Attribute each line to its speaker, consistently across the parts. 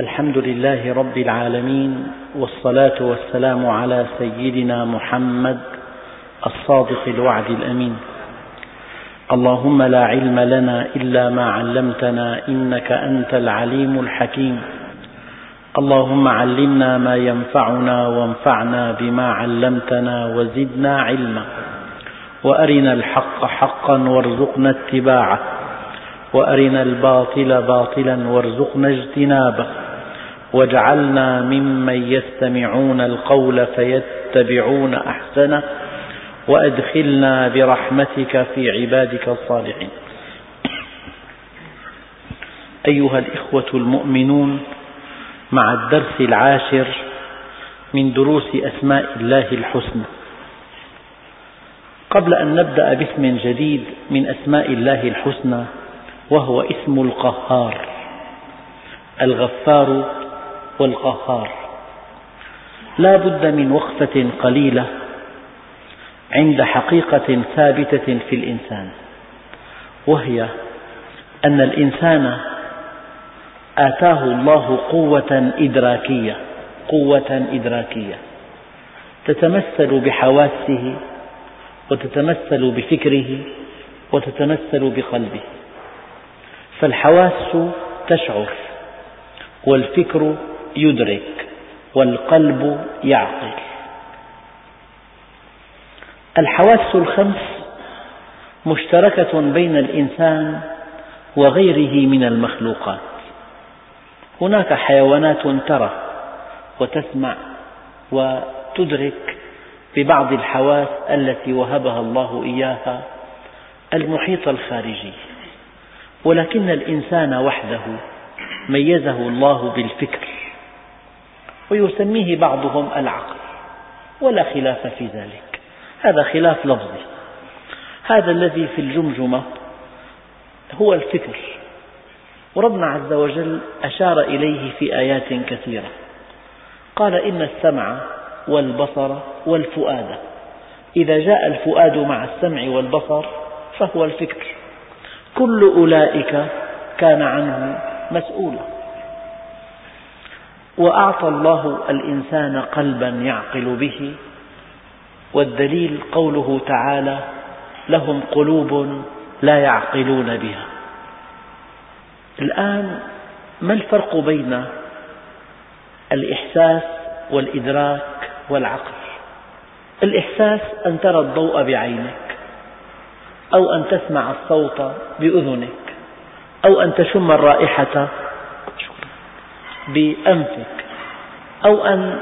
Speaker 1: الحمد لله رب العالمين والصلاة والسلام على سيدنا محمد الصادق الوعد الأمين اللهم لا علم لنا إلا ما علمتنا إنك أنت العليم الحكيم اللهم علمنا ما ينفعنا وانفعنا بما علمتنا وزدنا علما وارنا الحق حقا وارزقنا اتباعه وارنا الباطل باطلا وارزقنا اجتنابه واجعلنا ممن يستمعون القول فيتبعون أحسنه وأدخلنا برحمتك في عبادك الصالحين أيها الإخوة المؤمنون مع الدرس العاشر من دروس أسماء الله الحسنى قبل أن نبدأ باسم جديد من أسماء الله الحسنى وهو اسم القهار الغفار والقهار لا بد من وقفة قليلة عند حقيقة ثابتة في الإنسان وهي أن الإنسان آتاه الله قوة إدراكية قوة إدراكية تتمثل بحواسه وتتمثل بفكره وتتمثل بقلبه فالحواس تشعر والفكر يدرك والقلب يعقل الحواس الخمس مشتركة بين الإنسان وغيره من المخلوقات هناك حيوانات ترى وتسمع وتدرك ببعض الحواس التي وهبها الله إياها المحيط الخارجي ولكن الإنسان وحده ميزه الله بالفكر ويسميه بعضهم العقل ولا خلاف في ذلك هذا خلاف لفظي هذا الذي في الجمجمة هو الفكر وربنا عز وجل أشار إليه في آيات كثيرة قال إن السمع والبصر والفؤاد إذا جاء الفؤاد مع السمع والبصر فهو الفكر كل أولئك كان عنه مسؤولا وأعطى الله الإنسان قلبا يعقل به والدليل قوله تعالى لهم قلوب لا يعقلون بها الآن ما الفرق بين الإحساس والإدراك والعقل الإحساس أن ترى الضوء بعينك أو أن تسمع الصوت بأذنك أو أن تشم الرائحة بأنفك أو أن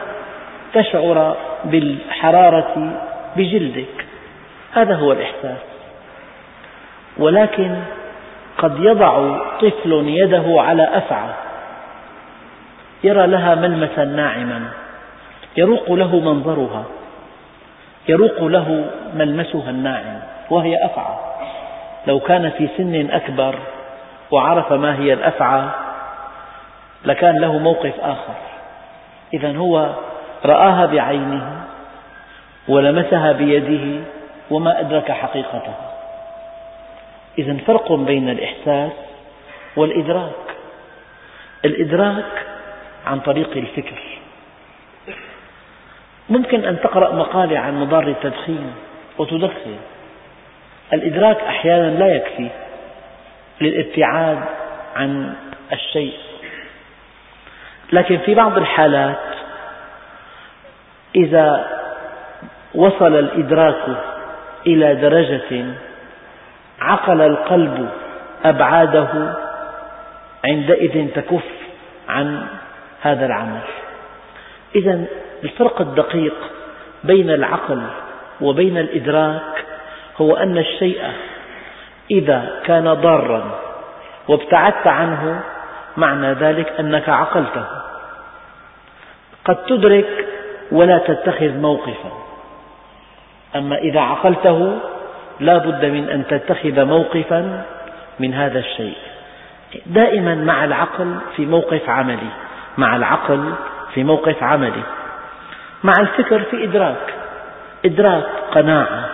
Speaker 1: تشعر بالحرارة بجلدك هذا هو الإحساس ولكن قد يضع طفل يده على أفعى يرى لها ملمسا ناعما يروق له منظرها يروق له ملمسها الناعم وهي أفعى لو كان في سن أكبر وعرف ما هي الأفعى لكان له موقف آخر إذا هو رآها بعينه ولمسها بيده وما أدرك حقيقتها إذا فرق بين الإحساس والإدراك الإدراك عن طريق الفكر ممكن أن تقرأ مقالة عن مضار التدخين وتدخن الإدراك أحيانا لا يكفي للابتعاد عن الشيء لكن في بعض الحالات إذا وصل الإدراك إلى درجة عقل القلب أبعاده عندئذ تكف عن هذا العمل إذا الفرق الدقيق بين العقل وبين الإدراك هو أن الشيء إذا كان ضارا وابتعدت عنه معنى ذلك أنك عقلته قد تدرك ولا تتخذ موقفا أما إذا عقلته لا بد من أن تتخذ موقفا من هذا الشيء دائما مع العقل في موقف عملي مع العقل في موقف عملي مع الفكر في إدراك إدراك قناعة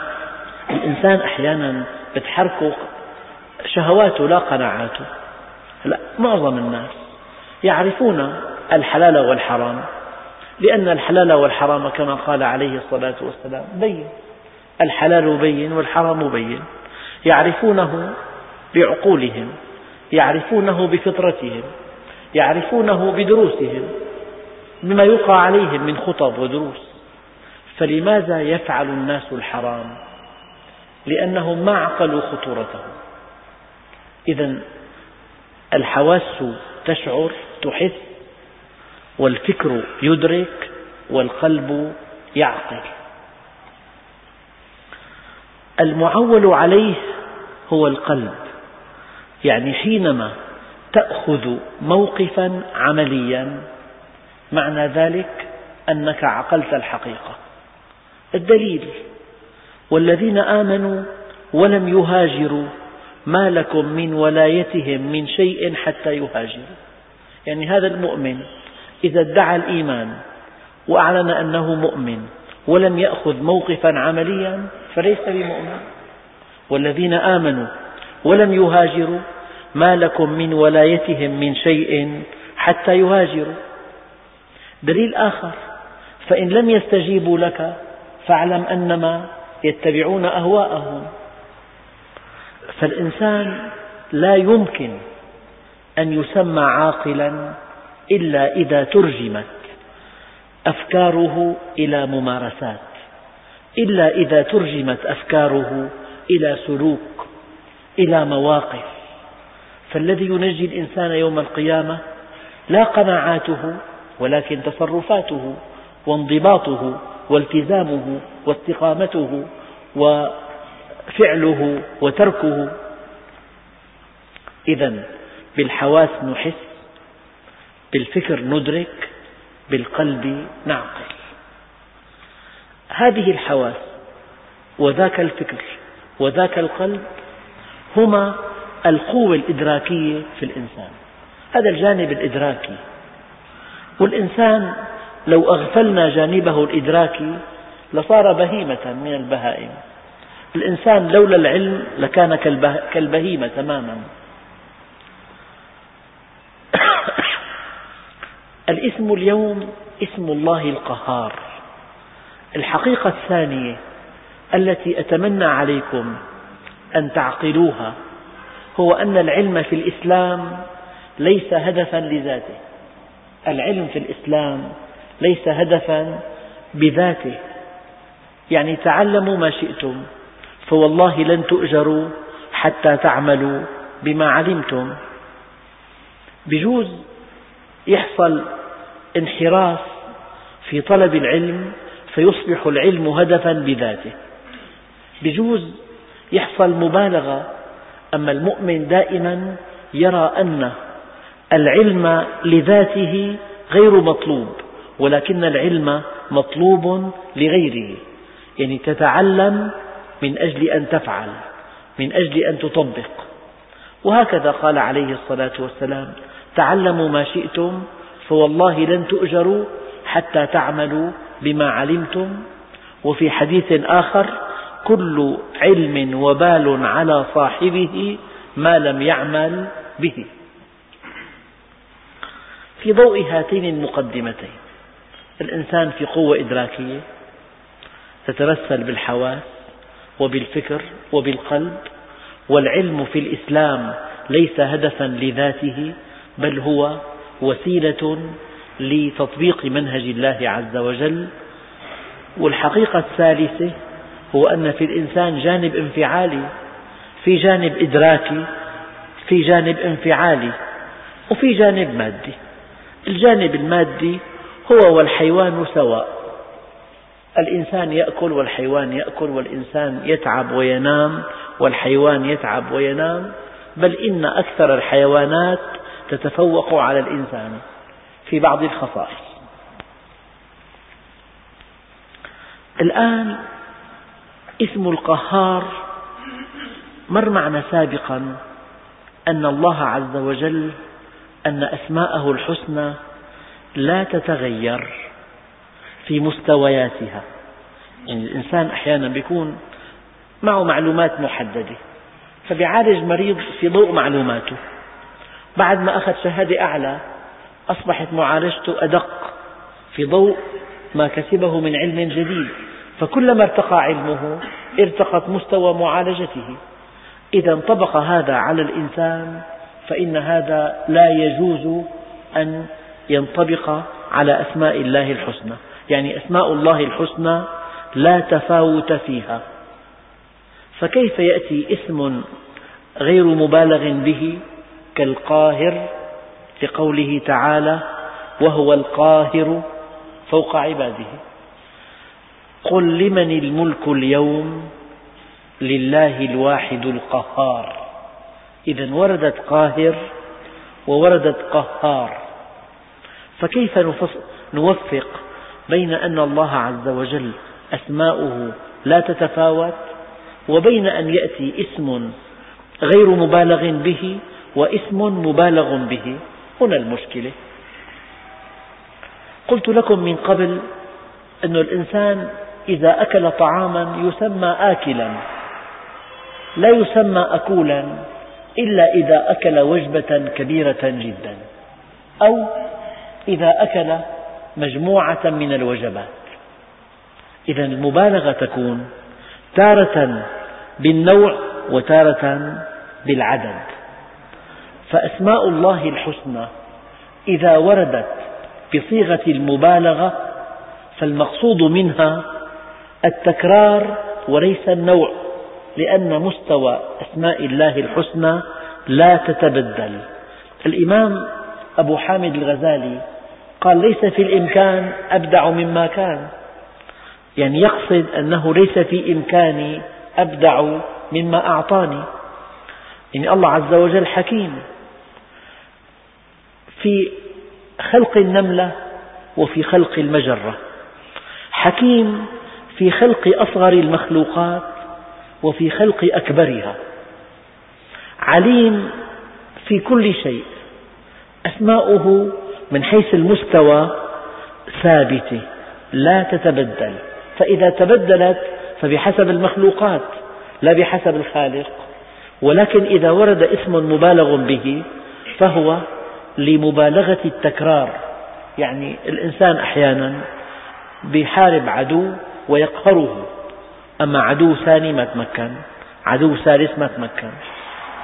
Speaker 1: الإنسان أحيانا بتحركه شهواته لا قناعاته هلا معظم الناس يعرفون الحلال والحرام لأن الحلال والحرام كما قال عليه الصلاة والسلام بين الحلال بين والحرام بين يعرفونه بعقولهم يعرفونه بفطرتهم يعرفونه بدروسهم بما يلقى عليهم من خطب ودروس فلماذا يفعل الناس الحرام؟ لأنهم ما عقلوا خطورته إذا الحواس تشعر تحس والفكر يدرك والقلب يعقل المعول عليه هو القلب يعني حينما تأخذ موقفا عمليا معنى ذلك أنك عقلت الحقيقة الدليل والذين آمنوا ولم يهاجروا ما لكم من ولايتهم من شيء حتى يهاجروا يعني هذا المؤمن إذا ادعى الإيمان وأعلن أنه مؤمن ولم يأخذ موقفا عمليا فليس بمؤمن والذين آمنوا ولم يهاجروا ما لكم من ولايتهم من شيء حتى يهاجروا دليل آخر فإن لم يستجيبوا لك فاعلم أنما يتبعون أهواءهم فالإنسان لا يمكن أن يسمى عاقلا إلا إذا ترجمت أفكاره إلى ممارسات، إلا إذا ترجمت أفكاره إلى سلوك، إلى مواقف، فالذي ينجي الإنسان يوم القيامة لا قناعاته ولكن تصرفاته وانضباطه والتزامه واستقامته فعله وتركه إذا بالحواس نحس بالفكر ندرك بالقلب نعقل هذه الحواس وذاك الفكر وذاك القلب هما القوة الإدراكية في الإنسان هذا الجانب الإدراكي والإنسان لو أغفلنا جانبه الإدراكي لصار بهيمة من البهائم الإنسان لولا العلم لكان كالبهيمة تماما الاسم اليوم اسم الله القهار الحقيقة الثانية التي أتمنى عليكم أن تعقلوها هو أن العلم في الإسلام ليس هدفا لذاته العلم في الإسلام ليس هدفا بذاته يعني تعلموا ما شئتم فوالله لن تؤجروا حتى تعملوا بما علمتم بجوز يحصل انحراف في طلب العلم فيصبح العلم هدفا بذاته بجوز يحصل مبالغة أما المؤمن دائما يرى أن العلم لذاته غير مطلوب ولكن العلم مطلوب لغيره يعني تتعلم من أجل أن تفعل من أجل أن تطبق وهكذا قال عليه الصلاة والسلام تعلموا ما شئتم فوالله لن تؤجروا حتى تعملوا بما علمتم وفي حديث آخر كل علم وبال على صاحبه ما لم يعمل به في ضوء هاتين المقدمتين الإنسان في قوة إدراكية تترسل بالحواس وبالفكر وبالقلب والعلم في الإسلام ليس هدفا لذاته بل هو وسيلة لتطبيق منهج الله عز وجل والحقيقة الثالثة هو أن في الإنسان جانب انفعالي في جانب إدراكي في جانب انفعالي وفي جانب مادي الجانب المادي هو والحيوان سواء الإنسان يأكل والحيوان يأكل والإنسان يتعب وينام والحيوان يتعب وينام بل إن أكثر الحيوانات تتفوق على الإنسان في بعض الخصائص الآن اسم القهار مر معنا سابقا أن الله عز وجل أن أسماءه الحسنى لا تتغير في مستوياتها يعني الإنسان أحيانا بيكون معه معلومات محددة فبيعالج مريض في ضوء معلوماته بعد ما أخذ شهادة أعلى أصبحت معالجته أدق في ضوء ما كسبه من علم جديد فكلما ارتقى علمه ارتقت مستوى معالجته إذا انطبق هذا على الإنسان فإن هذا لا يجوز أن ينطبق على أسماء الله الحسنى يعني أسماء الله الحسنى لا تفاوت فيها فكيف يأتي اسم غير مبالغ به كالقاهر لقوله تعالى وهو القاهر فوق عباده قل لمن الملك اليوم لله الواحد القهار إذا وردت قاهر ووردت قهار فكيف نوفق بين أن الله عز وجل أسماؤه لا تتفاوت وبين أن يأتي اسم غير مبالغ به واسم مبالغ به هنا المشكلة قلت لكم من قبل أن الإنسان إذا أكل طعاما يسمى آكلا لا يسمى أكولا إلا إذا أكل وجبة كبيرة جدا أو إذا أكل مجموعة من الوجبات إذا المبالغة تكون تارة بالنوع وتارة بالعدد فأسماء الله الحسنى إذا وردت بصيغة المبالغة فالمقصود منها التكرار وليس النوع لأن مستوى أسماء الله الحسنى لا تتبدل الإمام أبو حامد الغزالي قال ليس في الإمكان أبدع مما كان يعني يقصد أنه ليس في إمكاني أبدع مما أعطاني يعني الله عز وجل حكيم في خلق النملة وفي خلق المجرة حكيم في خلق أصغر المخلوقات وفي خلق أكبرها عليم في كل شيء أسماؤه من حيث المستوى ثابتة لا تتبدل فإذا تبدلت فبحسب المخلوقات لا بحسب الخالق ولكن إذا ورد اسم مبالغ به فهو لمبالغة التكرار يعني الإنسان أحيانا بحارب عدو ويقهره أما عدو ثاني ما تمكن عدو ثالث ما تمكن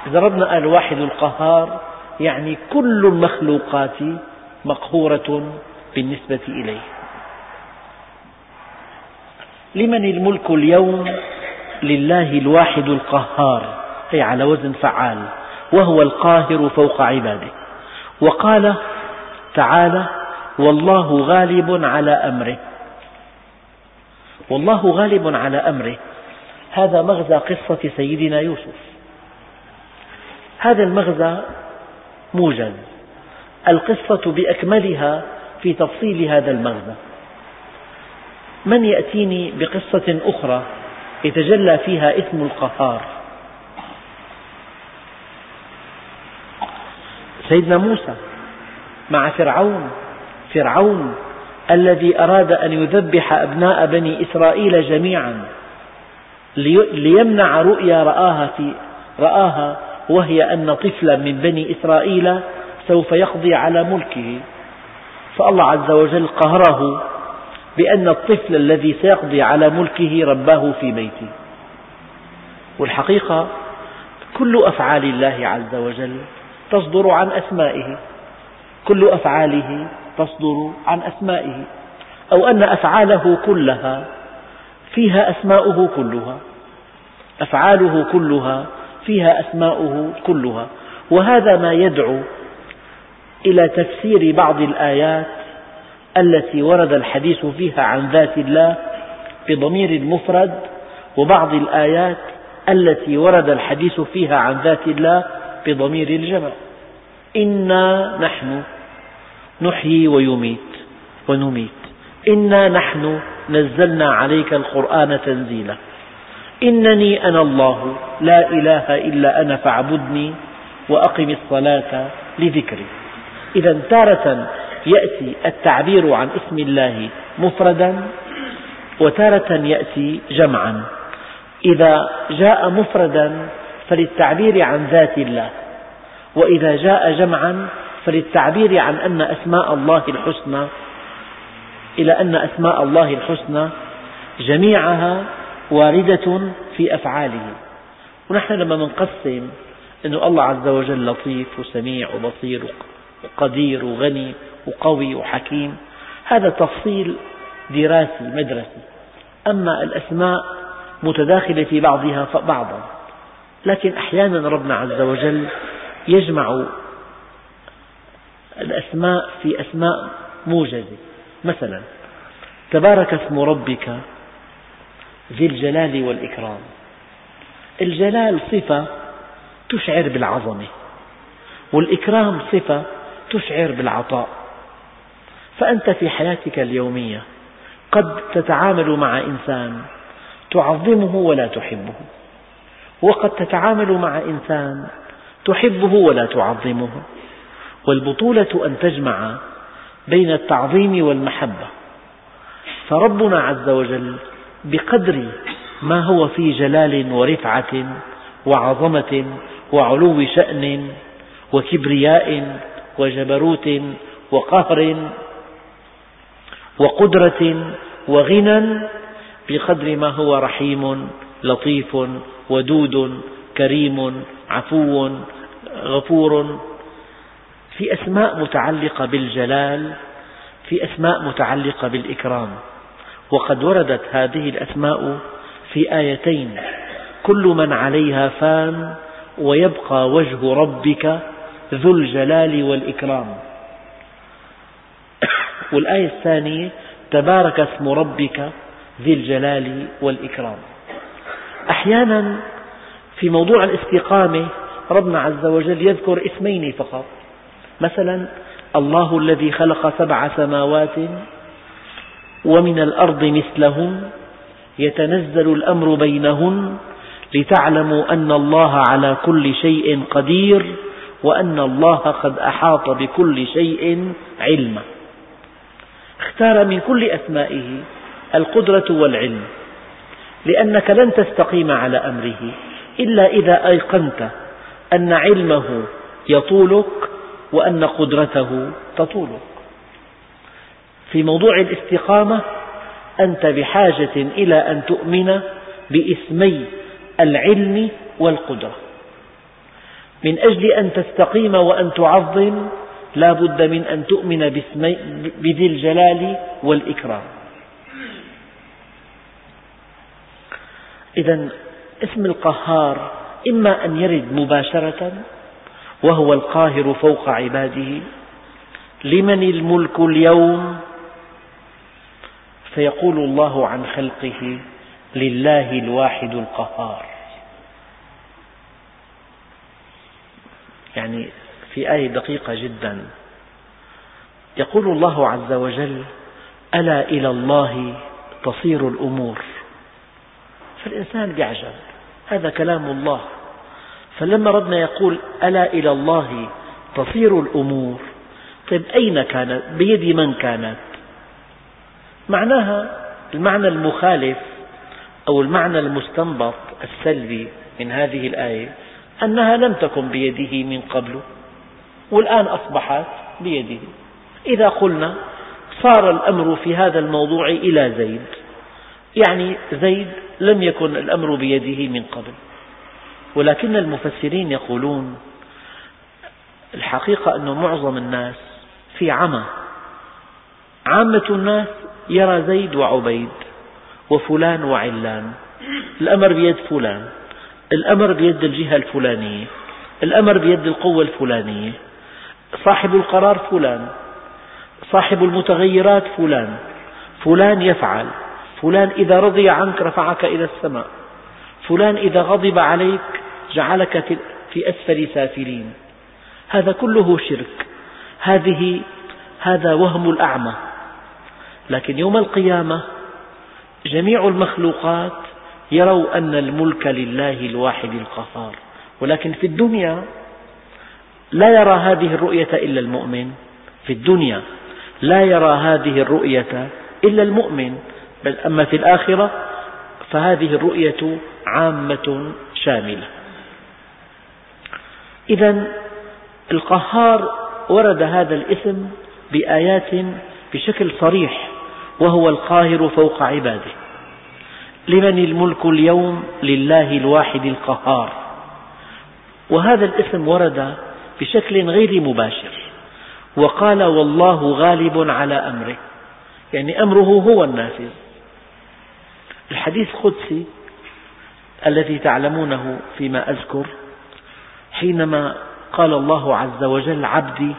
Speaker 1: إذا ربنا قال واحد القهار يعني كل المخلوقات مقهورة بالنسبة إليه لمن الملك اليوم لله الواحد القهار أي على وزن فعال وهو القاهر فوق عباده وقال تعالى والله غالب على أمره والله غالب على أمره هذا مغزى قصة سيدنا يوسف هذا المغزى موجز القصة بأكملها في تفصيل هذا المغنى من يأتيني بقصة أخرى يتجلى فيها إثم القهار سيدنا موسى مع فرعون فرعون الذي أراد أن يذبح أبناء بني إسرائيل جميعا ليمنع رؤيا رآها, في رآها وهي أن طفلا من بني إسرائيل سوف يقضي على ملكه فالله عز وجل قهره بأن الطفل الذي سيقضي على ملكه رباه في بيته والحقيقة كل أفعال الله عز وجل تصدر عن أسمائه كل أفعاله تصدر عن أسمائه أو أن أفعاله كلها فيها أسماؤه كلها أفعاله كلها فيها أسماؤه كلها وهذا ما يدعو إلى تفسير بعض الآيات التي ورد الحديث فيها عن ذات الله بضمير المفرد وبعض الآيات التي ورد الحديث فيها عن ذات الله بضمير الجمع إنا نحن نحيي ويميت ونميت إنا نحن نزلنا عليك القرآن تنزيلا إنني أنا الله لا إله إلا أنا فاعبدني وأقم الصلاة لذكري إذا تارة يأتي التعبير عن اسم الله مفردا وتارة يأتي جمعا إذا جاء مفردا فللتعبير عن ذات الله وإذا جاء جمعا فللتعبير عن أن أسماء الله الحسنى إلى أن أسماء الله الحسنى جميعها واردة في أفعاله ونحن لما نقسم أن الله عز وجل لطيف وسميع وبصير وقدير وغني وقوي وحكيم هذا تفصيل دراسي مدرسي أما الأسماء متداخلة في بعضها بعضا لكن أحيانا ربنا عز وجل يجمع الأسماء في أسماء موجزة مثلا تبارك اسم ربك ذي الجلال والإكرام الجلال صفة تشعر بالعظمة والإكرام صفة تشعر بالعطاء فأنت في حياتك اليومية قد تتعامل مع إنسان تعظمه ولا تحبه وقد تتعامل مع إنسان تحبه ولا تعظمه والبطولة أن تجمع بين التعظيم والمحبة فربنا عز وجل بقدر ما هو في جلال ورفعة وعظمة وعلو شأن وكبرياء وجبروت وقهر وقدرة وغنى بقدر ما هو رحيم لطيف ودود كريم عفو غفور في أسماء متعلقة بالجلال في أسماء متعلقة بالإكرام وقد وردت هذه الأسماء في آيتين كل من عليها فان ويبقى وجه ربك ذو الجلال والإكرام والآية الثانية تبارك اسم ربك ذي الجلال والإكرام أحيانا في موضوع الاستقامة ربنا عز وجل يذكر اسمين فقط مثلا الله الذي خلق سبع سماوات ومن الأرض مثلهم يتنزل الأمر بينهن لتعلموا أن الله على كل شيء قدير وأن الله قد أحاط بكل شيء علما اختار من كل أسمائه القدرة والعلم لأنك لن تستقيم على أمره إلا إذا أيقنت أن علمه يطولك وأن قدرته تطولك في موضوع الاستقامة أنت بحاجة إلى أن تؤمن باسمي العلم والقدرة من أجل أن تستقيم وأن تعظم لا بد من أن تؤمن بذي الجلال والإكرام إذا اسم القهار إما أن يرد مباشرة وهو القاهر فوق عباده لمن الملك اليوم فيقول الله عن خلقه لله الواحد القهار يعني في آية دقيقة جدا يقول الله عز وجل ألا إلى الله تصير الأمور فالإنسان يعجب هذا كلام الله فلما ربنا يقول ألا إلى الله تصير الأمور طيب أين كانت بيد من كانت معناها المعنى المخالف أو المعنى المستنبط السلبي من هذه الآية أنها لم تكن بيده من قبل والآن أصبحت بيده إذا قلنا صار الأمر في هذا الموضوع إلى زيد يعني زيد لم يكن الأمر بيده من قبل ولكن المفسرين يقولون الحقيقة أن معظم الناس في عمى عامة الناس يرى زيد وعبيد وفلان وعلان الأمر بيد فلان الأمر بيد الجهة الفلانية الأمر بيد القوة الفلانية صاحب القرار فلان صاحب المتغيرات فلان فلان يفعل فلان إذا رضي عنك رفعك إلى السماء فلان إذا غضب عليك جعلك في أسفل سافلين هذا كله شرك هذه هذا وهم الأعمى لكن يوم القيامة جميع المخلوقات يروا أن الملك لله الواحد القهار ولكن في الدنيا لا يرى هذه الرؤية إلا المؤمن في الدنيا لا يرى هذه الرؤية إلا المؤمن بل أما في الآخرة فهذه الرؤية عامة شاملة إذا القهار ورد هذا الاسم بآيات بشكل صريح وهو القاهر فوق عباده لمن الملك اليوم لله الواحد القهار وهذا الاسم ورد بشكل غير مباشر وقال والله غالب على أمره يعني أمره هو النافذ الحديث القدسي الذي تعلمونه فيما أذكر حينما قال الله عز وجل عبدي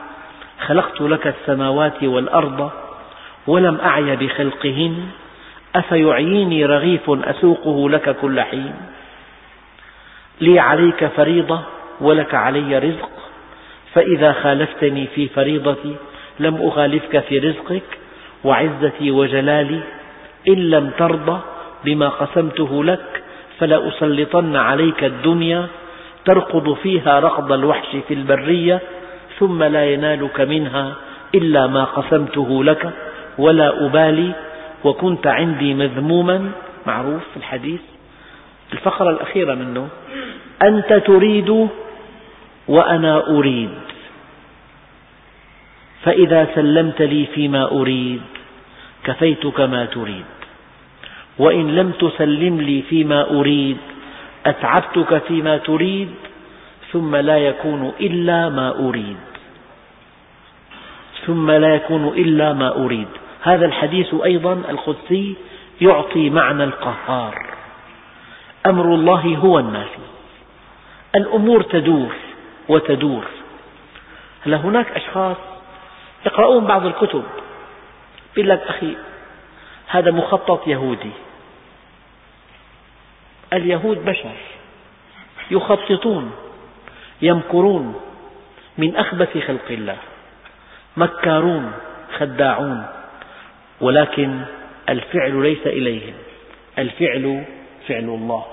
Speaker 1: خلقت لك السماوات والأرض ولم أعي بخلقهن أفيعيني رغيف أسوقه لك كل حين لي عليك فريضة ولك علي رزق فإذا خالفتني في فريضتي لم أخالفك في رزقك وعزتي وجلالي إن لم ترضى بما قسمته لك فلأسلطن عليك الدنيا تركض فيها ركض الوحش في البرية ثم لا ينالك منها إلا ما قسمته لك ولا أبالي وكنت عندي مذموما معروف في الحديث الفقرة الأخيرة منه أنت تريد وأنا أريد فإذا سلمت لي فيما أريد كفيتك ما تريد وإن لم تسلم لي فيما أريد أتعبتك فيما تريد ثم لا يكون إلا ما أريد ثم لا يكون إلا ما أريد هذا الحديث أيضا القدسي يعطي معنى القهار أمر الله هو النافذ الأمور تدور وتدور هلا هناك أشخاص يقرؤون بعض الكتب يقول لك أخي هذا مخطط يهودي اليهود بشر يخططون يمكرون من أخبث خلق الله مكارون خداعون ولكن الفعل ليس إليهم الفعل فعل الله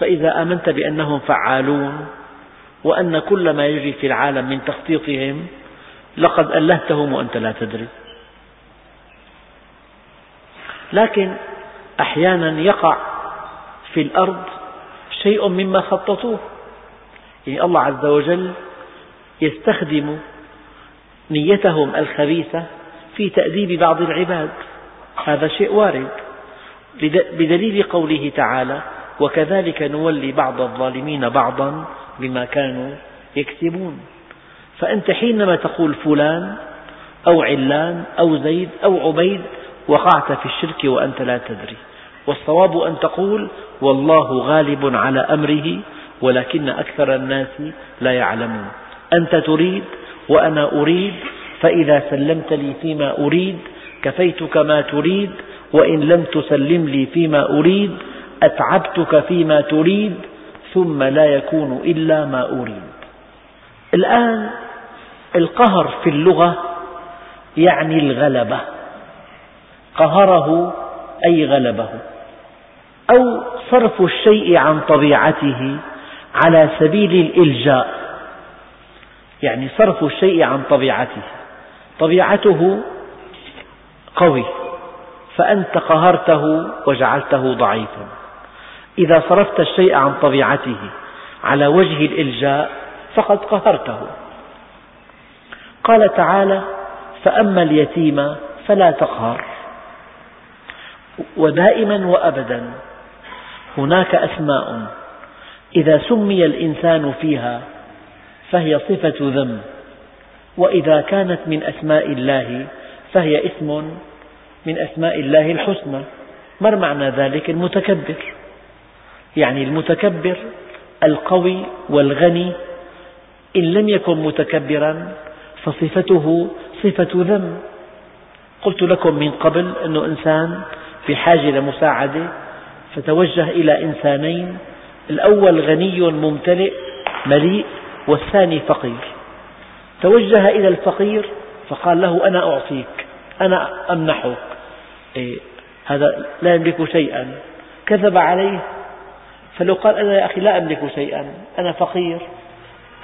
Speaker 1: فإذا آمنت بأنهم فعالون وأن كل ما يجري في العالم من تخطيطهم لقد ألهتهم وأنت لا تدري لكن أحيانا يقع في الأرض شيء مما خططوه يعني الله عز وجل يستخدم نيتهم الخبيثة في تأديب بعض العباد هذا شيء وارد بدليل قوله تعالى وكذلك نولي بعض الظالمين بعضا بما كانوا يكسبون فأنت حينما تقول فلان أو علان أو زيد أو عبيد وقعت في الشرك وأنت لا تدري والصواب أن تقول والله غالب على أمره ولكن أكثر الناس لا يعلمون أنت تريد وأنا أريد فإذا سلمت لي فيما أريد كفيتك ما تريد وإن لم تسلم لي فيما أريد أتعبتك فيما تريد ثم لا يكون إلا ما أريد الآن القهر في اللغة يعني الغلبة قهره أي غلبه أو صرف الشيء عن طبيعته على سبيل الإلجاء يعني صرف الشيء عن طبيعته طبيعته قوي فأنت قهرته وجعلته ضعيفا إذا صرفت الشيء عن طبيعته على وجه الإلجاء فقد قهرته قال تعالى فأما اليتيم فلا تقهر ودائما وأبدا هناك أسماء إذا سمي الإنسان فيها فهي صفة ذم وإذا كانت من أسماء الله فهي اسم من أسماء الله الحسنى ما معنى ذلك المتكبر يعني المتكبر القوي والغني إن لم يكن متكبرا فصفته صفة ذم قلت لكم من قبل أن إنسان بحاجة لمساعدة فتوجه إلى إنسانين الأول غني ممتلئ مليء والثاني فقير توجه إلى الفقير فقال له أنا أعطيك أنا أمنحك إيه هذا لا يملك شيئا كذب عليه فلو قال أنا يا أخي لا أملك شيئا أنا فقير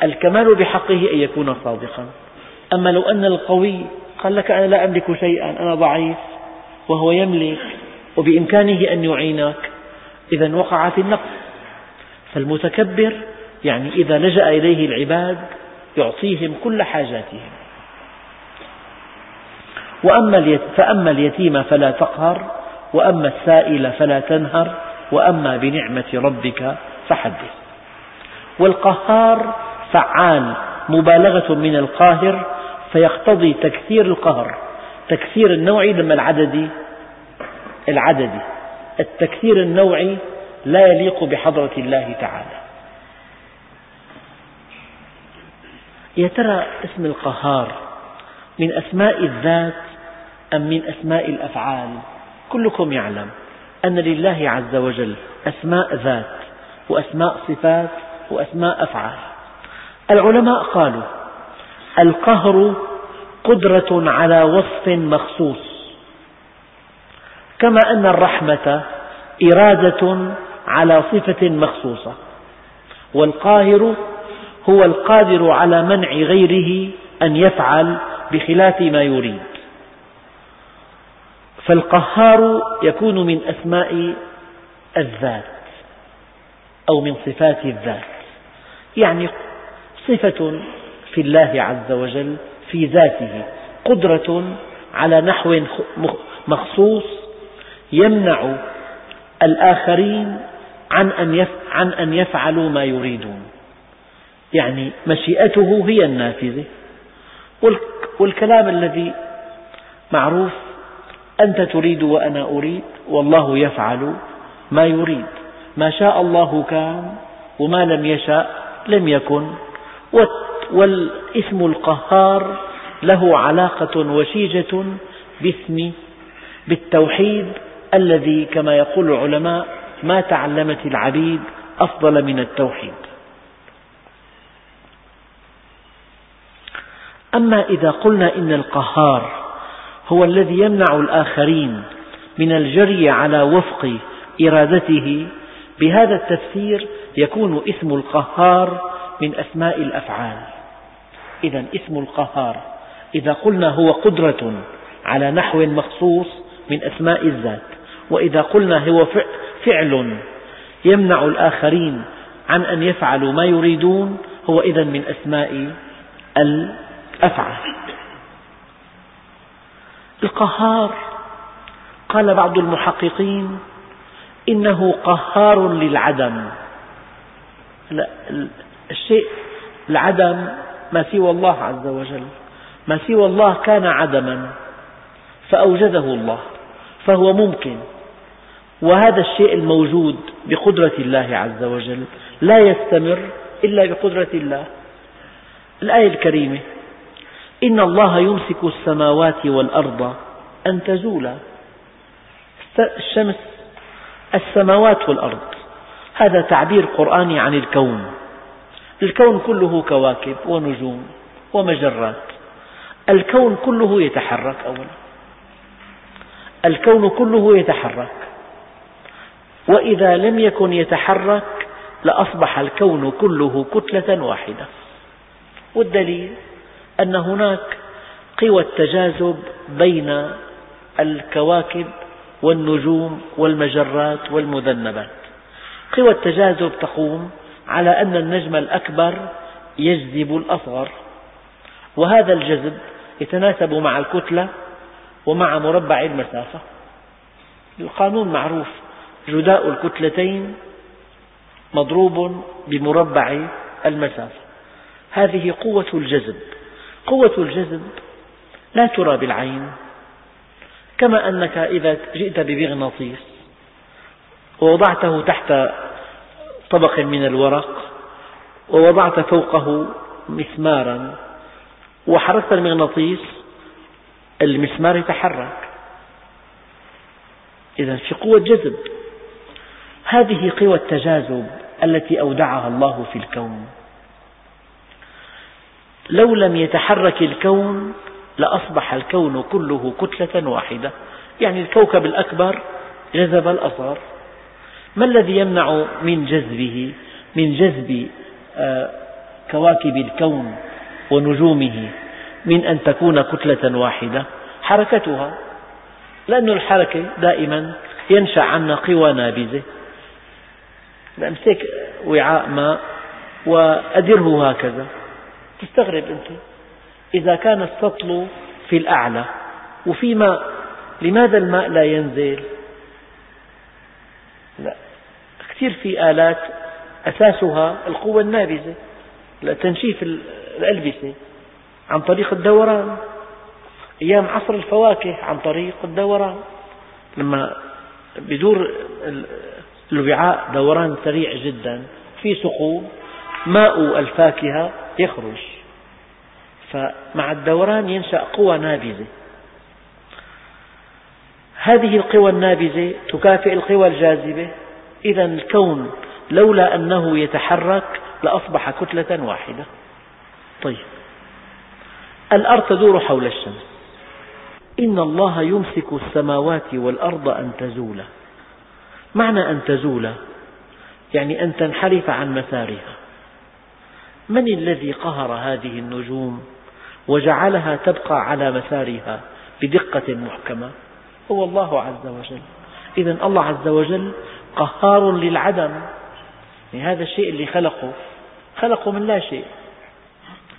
Speaker 1: الكمال بحقه أن يكون صادقا أما لو أن القوي قال لك أنا لا أملك شيئا أنا ضعيف وهو يملك وبإمكانه أن يعينك إذا وقع في النقص فالمتكبر يعني إذا لجأ إليه العباد يعطيهم كل حاجاتهم وأما فأما اليتيم فلا تقهر وأما السائل فلا تنهر وأما بنعمة ربك فحدث والقهار فعال مبالغة من القاهر فيقتضي تكثير القهر تكثير النوعي لما العددي العددي التكثير النوعي لا يليق بحضرة الله تعالى يا ترى اسم القهار من أسماء الذات أم من أسماء الأفعال كلكم يعلم أن لله عز وجل أسماء ذات وأسماء صفات وأسماء أفعال العلماء قالوا القهر قدرة على وصف مخصوص كما أن الرحمة إرادة على صفة مخصوصة والقاهر هو القادر على منع غيره أن يفعل بخلاف ما يريد فالقهار يكون من أسماء الذات أو من صفات الذات يعني صفة في الله عز وجل في ذاته قدرة على نحو مخصوص يمنع الآخرين عن أن يفعلوا ما يريدون يعني مشيئته هي النافذة والكلام الذي معروف أنت تريد وأنا أريد والله يفعل ما يريد ما شاء الله كان وما لم يشاء لم يكن والاسم القهار له علاقة وشيجة باسم بالتوحيد الذي كما يقول العلماء ما تعلمت العبيد أفضل من التوحيد أما إذا قلنا إن القهار هو الذي يمنع الآخرين من الجري على وفق إرادته بهذا التفسير يكون اسم القهار من أسماء الأفعال إذا اسم القهار إذا قلنا هو قدرة على نحو مخصوص من أسماء الذات وإذا قلنا هو فعل يمنع الآخرين عن أن يفعلوا ما يريدون هو إذا من أسماء الأفعال أفعل القهار قال بعض المحققين إنه قهار للعدم الشيء العدم ما سوى الله عز وجل ما سوى الله كان عدما فأوجده الله فهو ممكن وهذا الشيء الموجود بقدرة الله عز وجل لا يستمر إلا بقدرة الله الآية الكريمة إن الله يمسك السماوات والأرض أن تزولا الشمس السماوات والأرض هذا تعبير قرآني عن الكون الكون كله كواكب ونجوم ومجرات الكون كله يتحرك أولا الكون كله يتحرك وإذا لم يكن يتحرك لأصبح الكون كله كتلة واحدة والدليل أن هناك قوى التجاذب بين الكواكب والنجوم والمجرات والمذنبات قوى التجاذب تقوم على أن النجم الأكبر يجذب الأصغر وهذا الجذب يتناسب مع الكتلة ومع مربع المسافة القانون معروف جداء الكتلتين مضروب بمربع المسافة هذه قوة الجذب قوة الجذب لا ترى بالعين كما أنك إذا جئت بمغناطيس ووضعته تحت طبق من الورق ووضعت فوقه مسمارا وحركت المغناطيس المسمار يتحرك إذا في قوة جذب هذه قوى التجاذب التي أودعها الله في الكون لو لم يتحرك الكون لأصبح الكون كله كتلة واحدة يعني الكوكب الأكبر جذب الأصغر ما الذي يمنع من جذبه من جذب آه، كواكب الكون ونجومه من أن تكون كتلة واحدة حركتها لأن الحركة دائما ينشأ عنا قوى نابذة نمسك وعاء ماء وأدره هكذا تستغرب أنت إذا كان السطل في الأعلى وفي ماء لماذا الماء لا ينزل لا كثير في آلات أساسها القوة النابذة لتنشيف الألبسة عن طريق الدوران أيام عصر الفواكه عن طريق الدوران لما بدور الوعاء دوران سريع جدا في ثقوب ماء الفاكهة يخرج فمع الدوران ينشأ قوى نابذة هذه القوى النابذة تكافئ القوى الجاذبة إذا الكون لولا أنه يتحرك لأصبح كتلة واحدة طيب الأرض تدور حول الشمس إن الله يمسك السماوات والأرض أن تزولا معنى أن تزولا يعني أن تنحرف عن مسارها من الذي قهر هذه النجوم وجعلها تبقى على مسارها بدقة محكمة هو الله عز وجل إذا الله عز وجل قهار للعدم يعني هذا الشيء اللي خلقه خلقه من لا شيء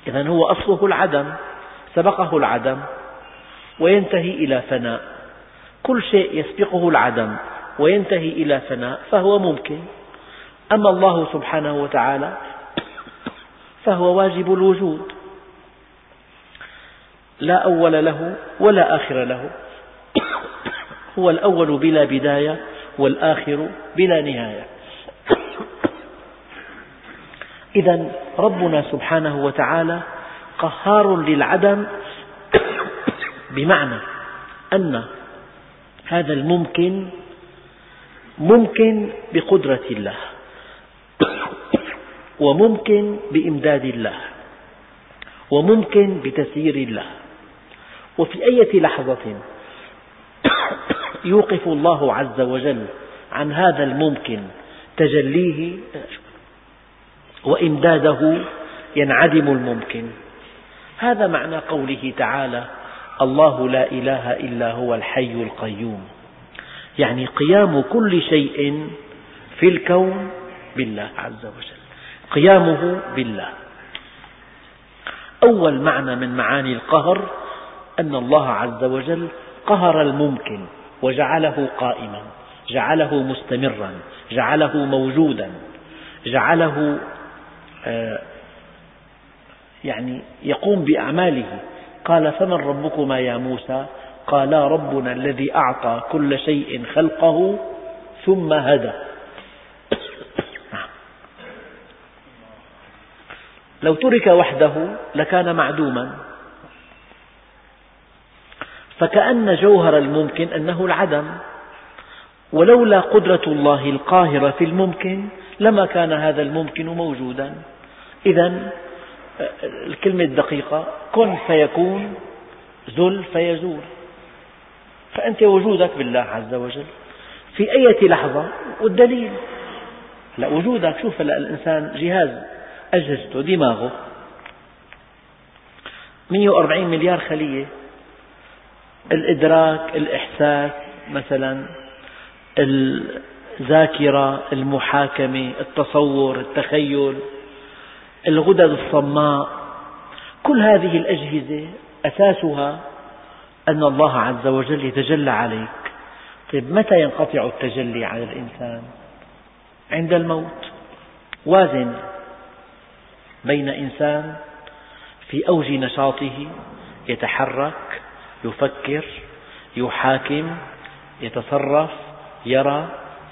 Speaker 1: إذا هو أصله العدم سبقه العدم وينتهي إلى فناء كل شيء يسبقه العدم وينتهي إلى فناء فهو ممكن أما الله سبحانه وتعالى فهو واجب الوجود لا أول له ولا آخر له هو الأول بلا بداية والآخر بلا نهاية إذا ربنا سبحانه وتعالى قهار للعدم بمعنى أن هذا الممكن ممكن بقدرة الله وممكن بإمداد الله وممكن بتسيير الله وفي أي لحظة يوقف الله عز وجل عن هذا الممكن تجليه وإمداده ينعدم الممكن هذا معنى قوله تعالى الله لا إله إلا هو الحي القيوم يعني قيام كل شيء في الكون بالله عز وجل قيامه بالله أول معنى من معاني القهر أن الله عز وجل قهر الممكن وجعله قائما جعله مستمرا جعله موجودا جعله آه، يعني يقوم بأعماله قال فمن ربكما يا موسى قالا ربنا الذي أعطى كل شيء خلقه ثم هدى نعم. لو ترك وحده لكان معدوما فكأن جوهر الممكن أنه العدم ولولا قدرة الله القاهرة في الممكن لما كان هذا الممكن موجودا إذا الكلمة الدقيقة كن فيكون زل فيزول فأنت وجودك بالله عز وجل في أي لحظة والدليل لا وجودك شوف هلا الإنسان جهاز أجهزته دماغه 140 مليار خلية الإدراك الإحساس مثلا الذاكرة المحاكمة التصور التخيل الغدد الصماء كل هذه الأجهزة أساسها أن الله عز وجل يتجلى عليك طيب متى ينقطع التجلي على الإنسان؟ عند الموت وازن بين إنسان في أوج نشاطه يتحرك يفكر يحاكم يتصرف يرى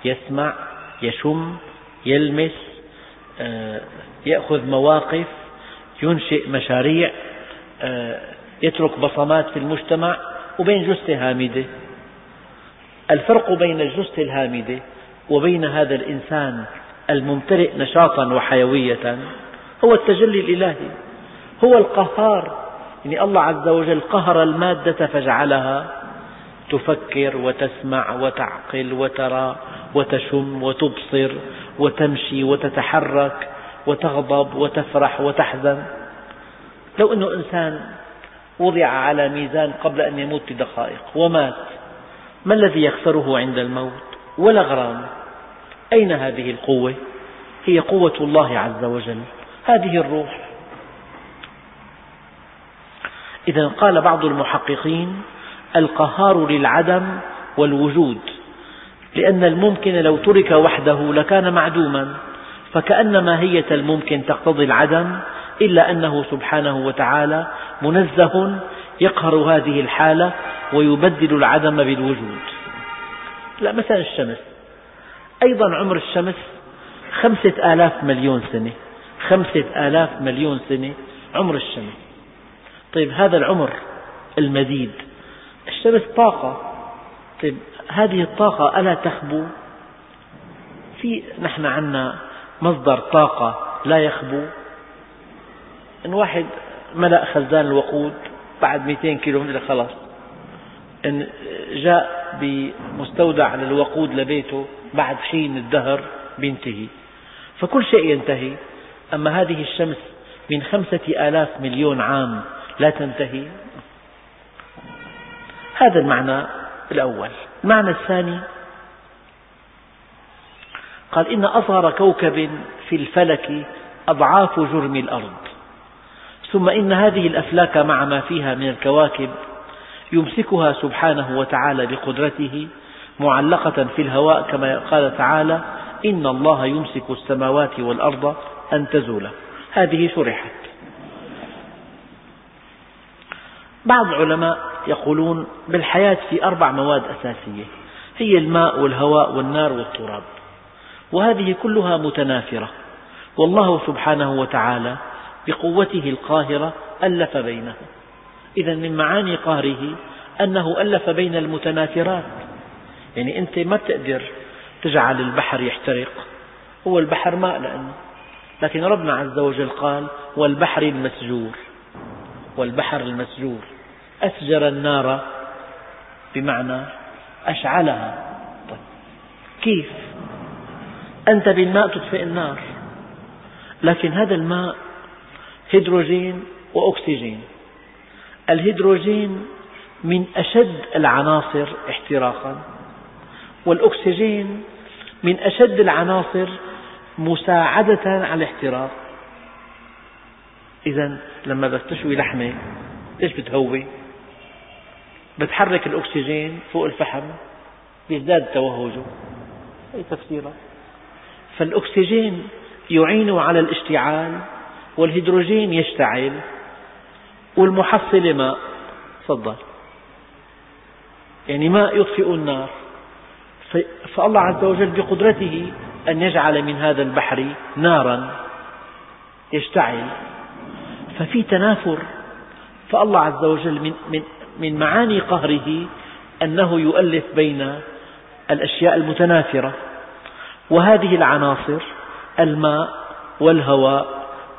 Speaker 1: يسمع يشم يلمس آه، يأخذ مواقف ينشئ مشاريع آه، يترك بصمات في المجتمع وبين جثة هامدة الفرق بين الجثة الهامدة وبين هذا الإنسان الممتلئ نشاطا وحيوية هو التجلي الإلهي هو القهار يعني الله عز وجل قهر المادة فجعلها تفكر وتسمع وتعقل وترى وتشم وتبصر وتمشي وتتحرك وتغضب وتفرح وتحزن لو أنه إنسان وضع على ميزان قبل أن يموت بدقائق ومات ما الذي يخسره عند الموت ولا غرام أين هذه القوة هي قوة الله عز وجل هذه الروح إذا قال بعض المحققين القهار للعدم والوجود لأن الممكن لو ترك وحده لكان معدوما فكأن ماهية الممكن تقتضي العدم إلا أنه سبحانه وتعالى منزه يقهر هذه الحالة ويبدل العدم بالوجود لا مثلا الشمس أيضا عمر الشمس خمسة آلاف مليون سنة خمسة آلاف مليون سنة عمر الشمس طيب هذا العمر المديد الشمس طاقة طيب هذه الطاقة ألا تخبو في نحن عندنا مصدر طاقة لا يخبو إن واحد ملأ خزان الوقود بعد 200 كيلو متر خلاص إن جاء بمستودع للوقود لبيته بعد حين الدهر بينتهي فكل شيء ينتهي أما هذه الشمس من خمسة آلاف مليون عام لا تنتهي هذا المعنى الأول المعنى الثاني قال إن أصغر كوكب في الفلك أضعاف جرم الأرض ثم إن هذه الأفلاك مع ما فيها من الكواكب يمسكها سبحانه وتعالى بقدرته معلقة في الهواء كما قال تعالى إن الله يمسك السماوات والأرض أن تزول هذه شرحت بعض العلماء يقولون بالحياة في أربع مواد أساسية هي الماء والهواء والنار والتراب وهذه كلها متنافرة والله سبحانه وتعالى بقوته القاهرة ألف بينها إذا من معاني قهره أنه ألف بين المتنافرات يعني أنت ما تقدر تجعل البحر يحترق هو البحر ماء لأنه لكن ربنا عز وجل قال والبحر المسجور والبحر المسجور أسجر النار بمعنى أشعلها طيب كيف؟ أنت بالماء تطفئ النار لكن هذا الماء هيدروجين وأكسجين الهيدروجين من أشد العناصر احتراقا والأكسجين من أشد العناصر مساعدة على الاحتراق إذا لما تشوي لحمة ليش بتهوي؟ بتحرك الأكسجين فوق الفحم بيزداد توهجه هي تفسيرها فالأكسجين يعين على الاشتعال والهيدروجين يشتعل والمحصلة ماء تفضل يعني ماء يطفئ النار فالله عز وجل بقدرته أن يجعل من هذا البحر نارا يشتعل ففي تنافر فالله عز وجل من, من من معاني قهره أنه يؤلف بين الأشياء المتناثرة وهذه العناصر الماء والهواء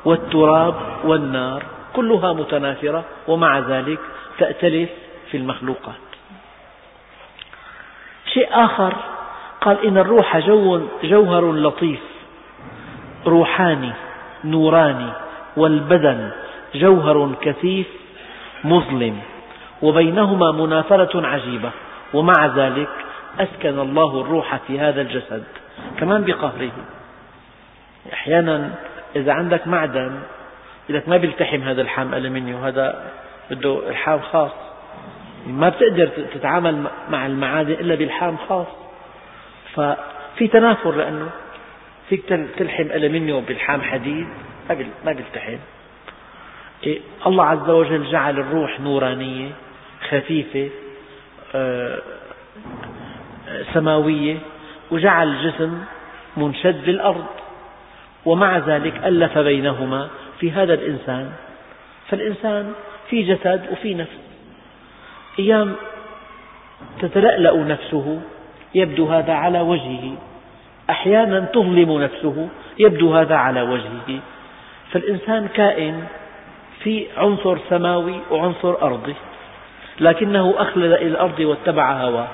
Speaker 1: والتراب والنار كلها متناثرة ومع ذلك تأتلف في المخلوقات شيء آخر قال إن الروح جو جوهر لطيف روحاني نوراني والبدن جوهر كثيف مظلم وبينهما منافرة عجيبة ومع ذلك أسكن الله الروح في هذا الجسد كمان بقهره أحيانا إذا عندك معدن لك ما بيلتحم هذا الحام ألمنيوم هذا بده الحام خاص ما بتقدر تتعامل مع المعادن إلا بالحام خاص ففي تنافر لأنه فيك تلحم ألمنيوم بالحام حديد ما بيلتحم إيه، الله عز وجل جعل الروح نورانية خفيفة آه، سماوية وجعل الجسم منشد للأرض ومع ذلك ألف بينهما في هذا الإنسان فالإنسان في جسد وفي نفس أيام تتلألأ نفسه يبدو هذا على وجهه أحيانا تظلم نفسه يبدو هذا على وجهه فالإنسان كائن في عنصر سماوي وعنصر أرضي لكنه أخلد إلى الأرض واتبع هواه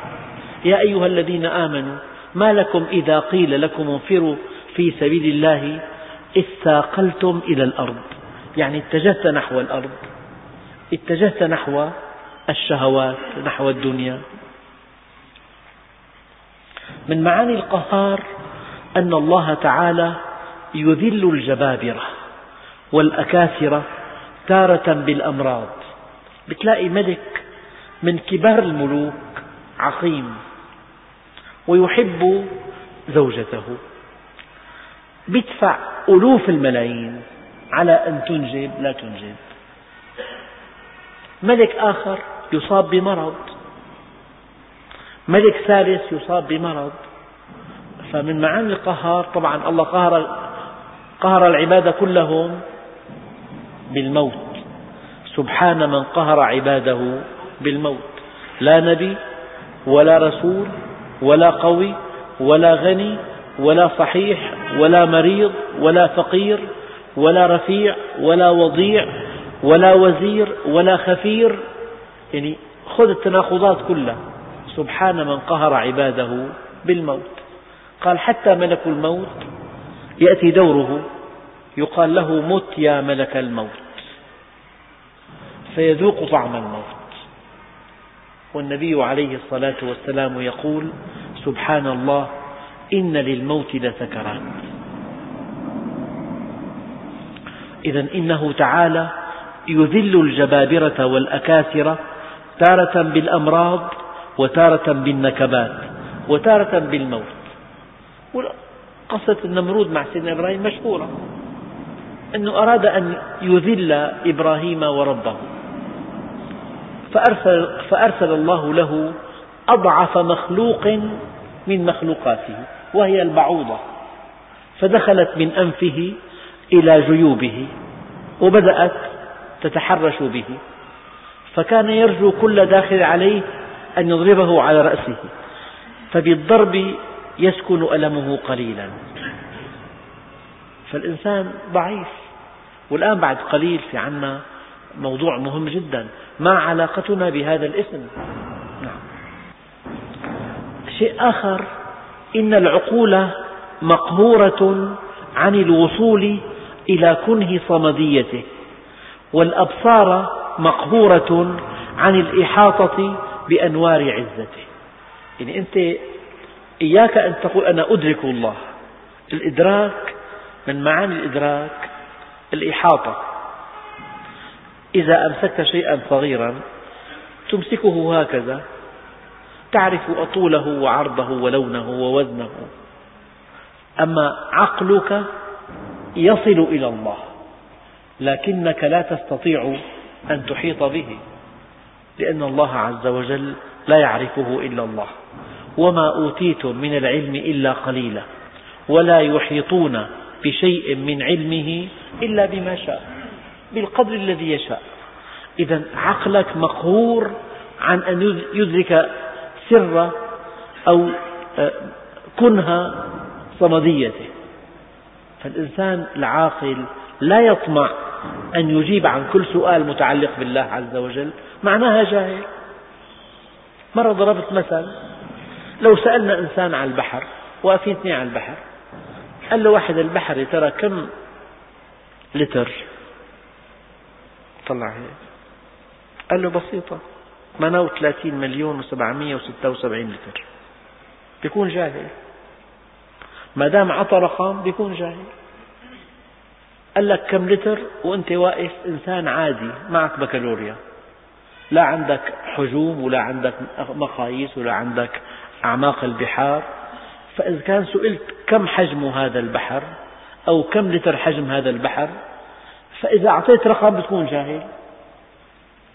Speaker 1: يا أيها الذين آمنوا ما لكم إذا قيل لكم انفروا في سبيل الله اثاقلتم إلى الأرض يعني اتجهت نحو الأرض اتجهت نحو الشهوات نحو الدنيا من معاني القهار أن الله تعالى يذل الجبابرة والأكاثرة تارة بالأمراض بتلاقي ملك من كبار الملوك عقيم ويحب زوجته يدفع ألوف الملايين على أن تنجب لا تنجب ملك آخر يصاب بمرض ملك ثالث يصاب بمرض فمن معاني القهار طبعا الله قهر, قهر العباد كلهم بالموت سبحان من قهر عباده بالموت لا نبي ولا رسول ولا قوي ولا غني ولا صحيح ولا مريض ولا فقير ولا رفيع ولا وضيع ولا وزير ولا خفير يعني خذ التناقضات كلها سبحان من قهر عباده بالموت قال حتى ملك الموت يأتي دوره يقال له مت يا ملك الموت فيذوق طعم الموت والنبي عليه الصلاة والسلام يقول سبحان الله إن للموت لسكرات إذا إنه تعالى يذل الجبابرة والأكاسرة تارة بالأمراض وتارة بالنكبات وتارة بالموت قصة النمرود مع سيدنا إبراهيم مشهورة أنه أراد أن يذل إبراهيم وربه فأرسل, فأرسل الله له أضعف مخلوق من مخلوقاته وهي البعوضة فدخلت من أنفه إلى جيوبه وبدأت تتحرش به فكان يرجو كل داخل عليه أن يضربه على رأسه فبالضرب يسكن ألمه قليلا فالإنسان ضعيف والآن بعد قليل في عنا موضوع مهم جدا ما علاقتنا بهذا الاسم نعم. شيء آخر إن العقول مقهورة عن الوصول إلى كنه صمديته والأبصار مقهورة عن الإحاطة بأنوار عزته يعني أنت إياك أن تقول أنا أدرك الله الإدراك من معاني الإدراك الإحاطة إذا أمسكت شيئا صغيرا تمسكه هكذا تعرف أطوله وعرضه ولونه ووزنه أما عقلك يصل إلى الله لكنك لا تستطيع أن تحيط به لأن الله عز وجل لا يعرفه إلا الله وما أوتيتم من العلم إلا قليلا ولا يحيطون بشيء من علمه إلا بما شاء بالقدر الذي يشاء إذا عقلك مقهور عن أن يدرك سر أو آه، كنه صمديته فالإنسان العاقل لا يطمع أن يجيب عن كل سؤال متعلق بالله عز وجل معناها جاهل مرة ضربت مثل لو سألنا إنسان على البحر واقفين اثنين على البحر قال له واحد البحر يا ترى كم لتر طلع هيك قال له بسيطة مناو 30 مليون و776 لتر بيكون جاهل ما دام عطى رقم بيكون جاهل قال لك كم لتر وانت واقف انسان عادي معك بكالوريا لا عندك حجوم ولا عندك مقاييس ولا عندك أعماق البحار فإذا كان سئلت كم حجم هذا البحر أو كم لتر حجم هذا البحر فإذا أعطيت رقم بتكون جاهل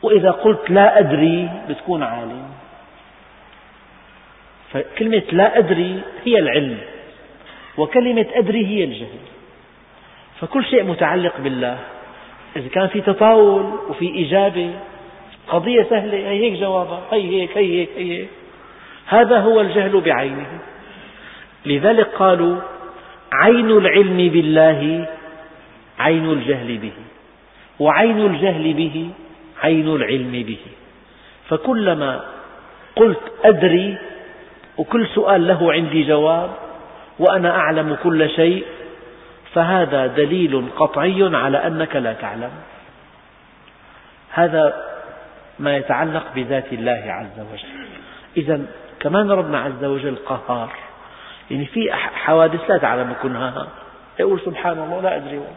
Speaker 1: وإذا قلت لا أدري بتكون عالم فكلمة لا أدري هي العلم وكلمة أدري هي الجهل فكل شيء متعلق بالله إذا كان في تطاول وفي إجابة قضية سهلة هي هيك جوابها هي هيك هي هيك هي هيك هذا هو الجهل بعينه لذلك قالوا عين العلم بالله عين الجهل به وعين الجهل به عين العلم به فكلما قلت أدري وكل سؤال له عندي جواب وأنا أعلم كل شيء فهذا دليل قطعي على أنك لا تعلم هذا ما يتعلق بذات الله عز وجل إذا كمان ربنا عز وجل قهار يعني في حوادث لا تعلم كنها يقول سبحان الله لا أدري والله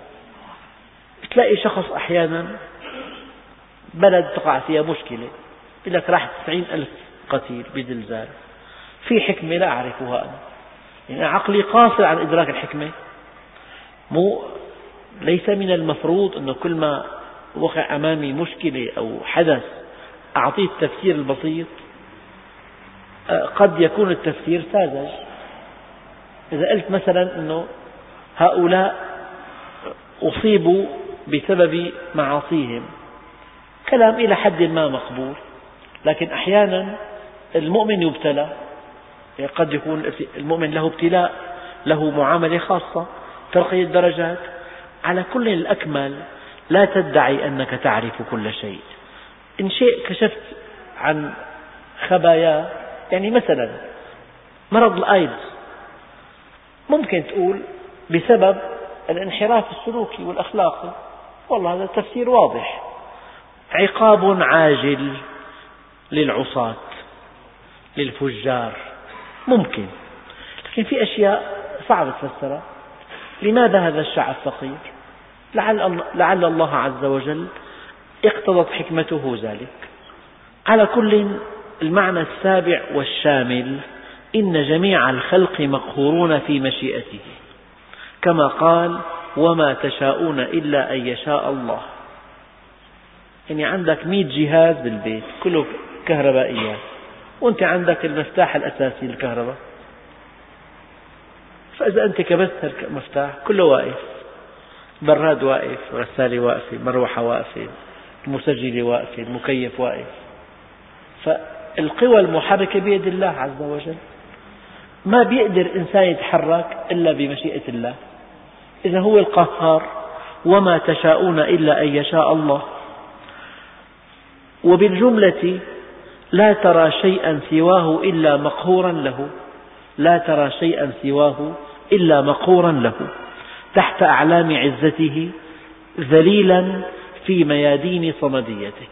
Speaker 1: تلاقي شخص أحيانا بلد تقع فيها مشكلة يقول لك راح تسعين ألف قتيل بزلزال في حكمة لا أعرفها أنا يعني عقلي قاصر عن إدراك الحكمة مو ليس من المفروض أنه كل ما وقع أمامي مشكلة أو حدث أعطيه التفسير البسيط أه، قد يكون التفسير ساذج إذا قلت مثلا أنه هؤلاء أصيبوا بسبب معاصيهم كلام إلى حد ما مقبول لكن أحيانا المؤمن يبتلى قد يكون المؤمن له ابتلاء له معاملة خاصة ترقية درجات على كل الأكمل لا تدعي أنك تعرف كل شيء إن شيء كشفت عن خبايا يعني مثلا مرض الأيدز ممكن تقول بسبب الانحراف السلوكي والأخلاقي والله هذا التفسير واضح عقاب عاجل للعصاة للفجار ممكن لكن في أشياء صعب تفسرها لماذا هذا الشعب فقير لعل, لعل الله عز وجل اقتضت حكمته ذلك على كل المعنى السابع والشامل إن جميع الخلق مقهورون في مشيئته كما قال وما تشاءون إلا أن يشاء الله يعني عندك مئة جهاز بالبيت كله كهربائيات وأنت عندك المفتاح الأساسي للكهرباء فإذا أنت كبست المفتاح كله واقف براد واقف غسالة واقفة مروحة واقفة مسجلة واقفة المكيف واقف فالقوى المحركة بيد الله عز وجل ما بيقدر إنسان يتحرك إلا بمشيئة الله إذا هو القهار وما تشاءون إلا أن يشاء الله وبالجملة لا ترى شيئا سواه إلا مقهورا له لا ترى شيئا سواه إلا مقهورا له تحت أعلام عزته ذليلا في ميادين صمديته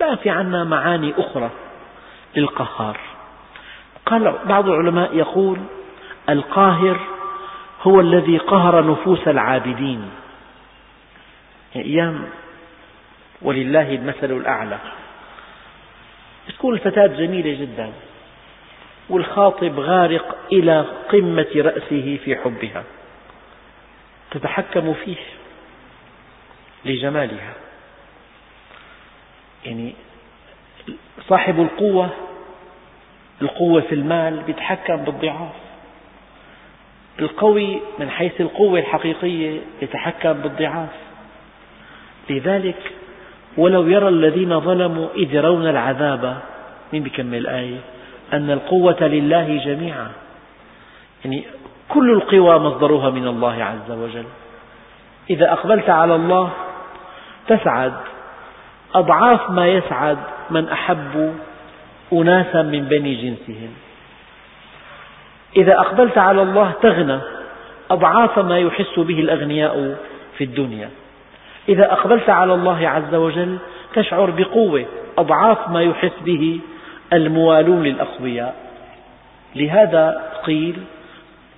Speaker 1: لا في عنا معاني أخرى للقهار قال بعض العلماء يقول القاهر هو الذي قهر نفوس العابدين أيام ولله المثل الأعلى تكون الفتاة جميلة جدا والخاطب غارق إلى قمة رأسه في حبها تتحكم فيه لجمالها يعني صاحب القوة القوة في المال يتحكم بالضعاف القوي من حيث القوة الحقيقية يتحكم بالضعاف لذلك ولو يرى الذين ظلموا إذ يرون العذاب مين بكمل الآية أن القوة لله جميعا يعني كل القوى مصدرها من الله عز وجل إذا أقبلت على الله تسعد أضعاف ما يسعد من أحب أناسا من بني جنسهم إذا أقبلت على الله تغنى أضعاف ما يحس به الأغنياء في الدنيا إذا أقبلت على الله عز وجل تشعر بقوة أضعاف ما يحس به الموالون للأقوياء لهذا قيل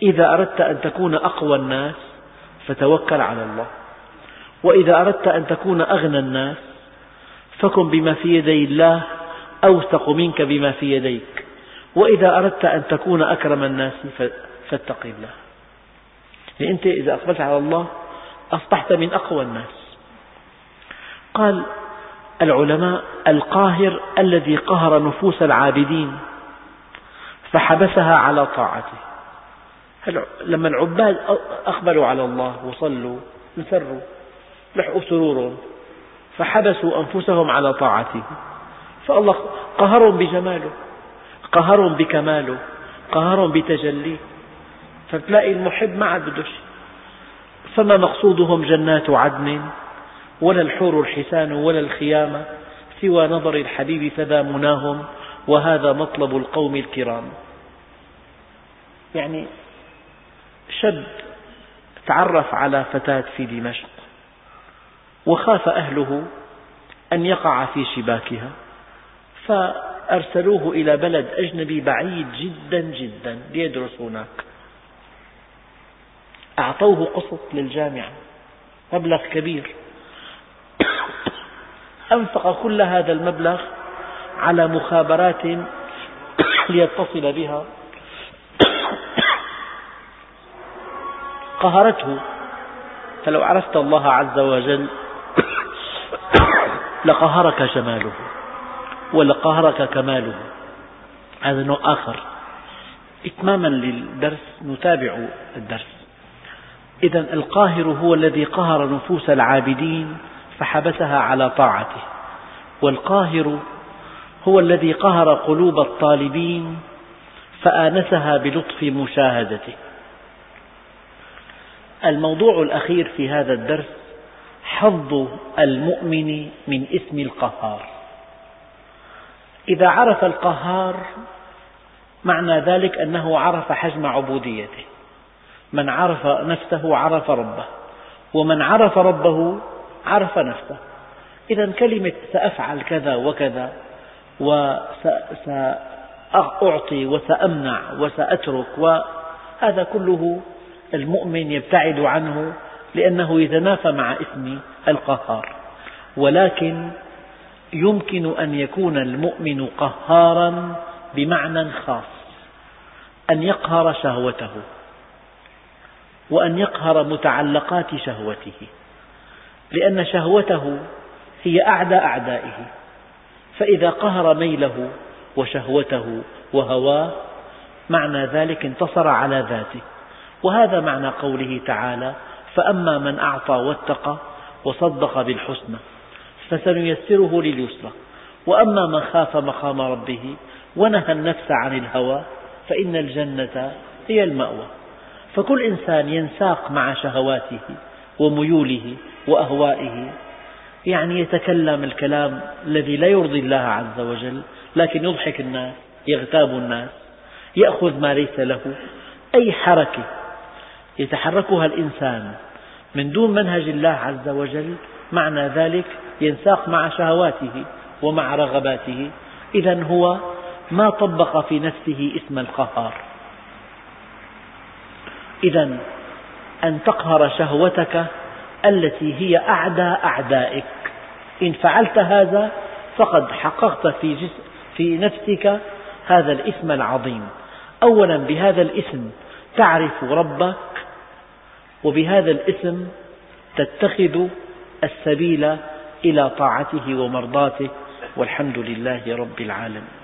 Speaker 1: إذا أردت أن تكون أقوى الناس فتوكل على الله وإذا أردت أن تكون أغنى الناس فكن بما في يدي الله أوثق منك بما في يديك وإذا أردت أن تكون أكرم الناس فاتق الله يعني أنت إذا أقبلت على الله أصبحت من أقوى الناس قال العلماء القاهر الذي قهر نفوس العابدين فحبسها على طاعته لما العباد أقبلوا على الله وصلوا انسروا لحقوا سرورهم فحبسوا أنفسهم على طاعته فالله قهرهم بجماله قهر بكماله قهر بتجليه فتلاقي المحب ما عاد بده شيء فما مقصودهم جنات عدن ولا الحور الحسان ولا الخيام سوى نظر الحبيب فذا مناهم وهذا مطلب القوم الكرام يعني شب تعرف على فتاة في دمشق وخاف أهله أن يقع في شباكها ف أرسلوه إلى بلد أجنبي بعيد جدا جدا ليدرس هناك أعطوه قسط للجامعة مبلغ كبير أنفق كل هذا المبلغ على مخابرات ليتصل بها قهرته فلو عرفت الله عز وجل لقهرك جماله ولقهرك كماله هذا نوع آخر إتماما للدرس نتابع الدرس إذا القاهر هو الذي قهر نفوس العابدين فحبسها على طاعته والقاهر هو الذي قهر قلوب الطالبين فآنسها بلطف مشاهدته الموضوع الأخير في هذا الدرس حظ المؤمن من إثم القهار إذا عرف القهار معنى ذلك أنه عرف حجم عبوديته من عرف نفسه عرف ربه ومن عرف ربه عرف نفسه إذا كلمة سأفعل كذا وكذا وسأعطي وسأمنع وسأترك وهذا كله المؤمن يبتعد عنه لأنه يتنافى مع اسم القهار ولكن يمكن أن يكون المؤمن قهارا بمعنى خاص أن يقهر شهوته وأن يقهر متعلقات شهوته لأن شهوته هي أعدى أعدائه فإذا قهر ميله وشهوته وهواه معنى ذلك انتصر على ذاته وهذا معنى قوله تعالى فأما من أعطى واتقى وصدق بالحسنى فسنيسره لليسرى وأما من خاف مقام ربه ونهى النفس عن الهوى فإن الجنة هي المأوى فكل إنسان ينساق مع شهواته وميوله وأهوائه يعني يتكلم الكلام الذي لا يرضي الله عز وجل لكن يضحك الناس يغتاب الناس يأخذ ما ليس له أي حركة يتحركها الإنسان من دون منهج الله عز وجل معنى ذلك ينساق مع شهواته ومع رغباته إذا هو ما طبق في نفسه اسم القهار إذا أن تقهر شهوتك التي هي أعدى أعدائك إن فعلت هذا فقد حققت في, في نفسك هذا الاسم العظيم أولا بهذا الاسم تعرف ربك وبهذا الاسم تتخذ السبيل إلى طاعته ومرضاته والحمد لله رب العالمين